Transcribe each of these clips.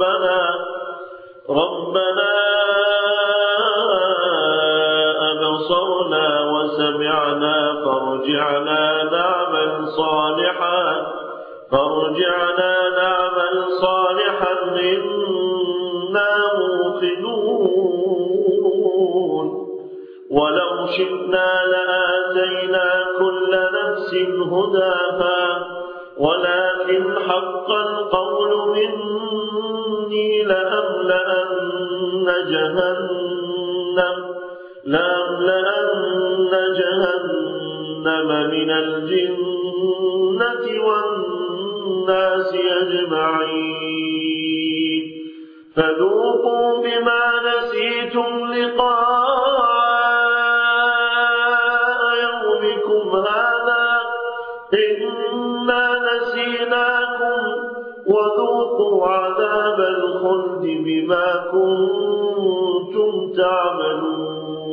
ربنا ربنا أبصرنا وسمعنا فارجعنا نعمل صالحا فارجعنا نعمل صالحا إنا موقنون. ولو شئنا لآتينا كل نفس هداها ولكن حق القول مني لأملأن جهنم لأملأن جهنم من الجنة والناس أجمعين. فذوقوا بما نسيتم لقاء يومكم هذا عذاب الخلد بما كنتم تعملون.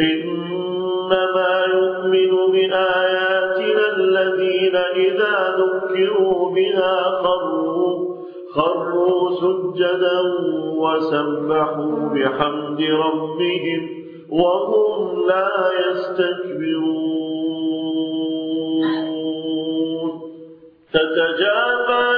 إنما يؤمن بآياتنا الذين إذا ذكروا بها خروا خروا سجدا وسبحوا بحمد ربهم وهم لا يستكبرون. تتجافى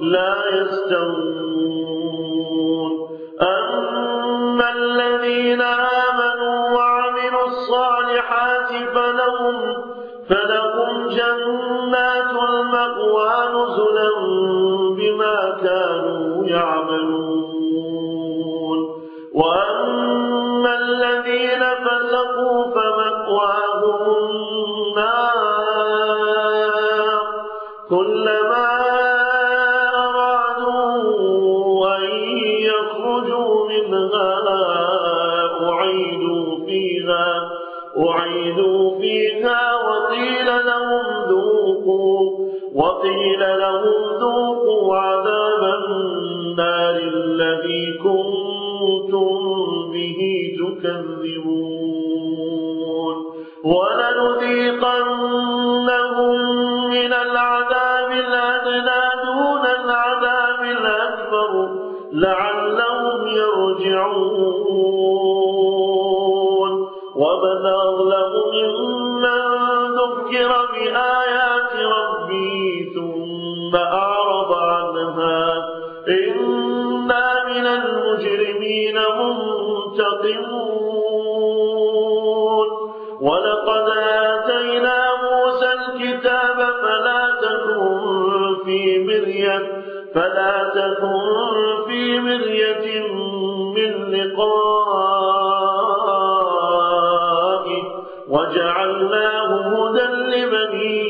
لا يستوون. أما الذين آمنوا وعملوا الصالحات فلهم فلهم جنات المأوى نزلا بما كانوا يعملون. وأما الذين فسقوا فمأواهم النار. كلما أعيدوا فيها وقيل لهم ذوقوا وقيل لهم ذوقوا عذاب النار الذي كنتم به تكذبون. ولنذيقنهم من العذاب ذكر بآيات ربه ثم أعرض عنها. إنا من المجرمين منتقمون. ولقد آتينا موسى الكتاب فلا تكن في مرية فلا تكن لبني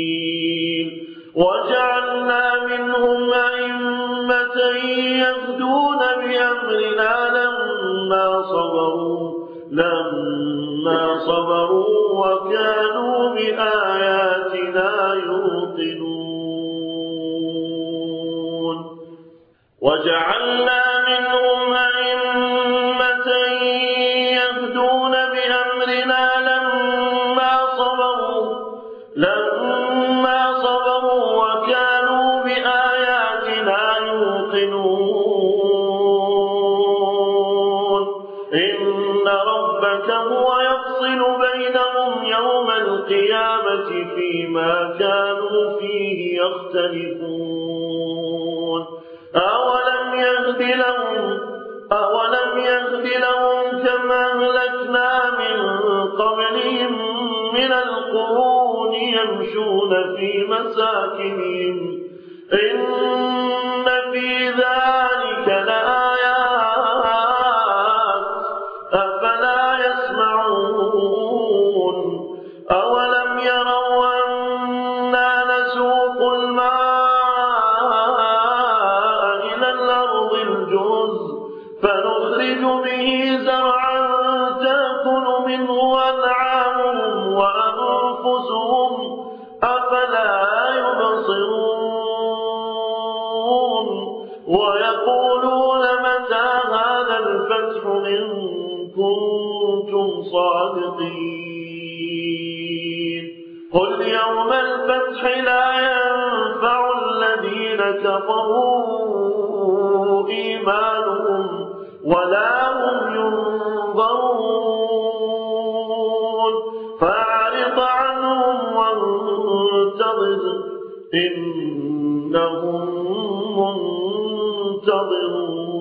إسرائيل وجعلنا منهم أئمة يهدون بأمرنا لما صبروا لما صبروا وكانوا بآياتنا يوقنون وجعلنا فيما كانوا فيه يختلفون. أولم يهد لهم أولم يهد لهم كما أهلكنا من القرون يمشون في مساكنهم. إن في ذلك لآيات. أفلا يسمعون. أولم يروا أنا نسوق الماء إلى الأرض الجرز فنخرج به زرعا تأكل منه ويقولون متى هذا الفتح إن كنتم صادقين قل يوم الفتح لا ينفع الذين كفروا إيمانهم ولا هم ينظرون فأعرض عنهم وانتظر إنهم منتظرون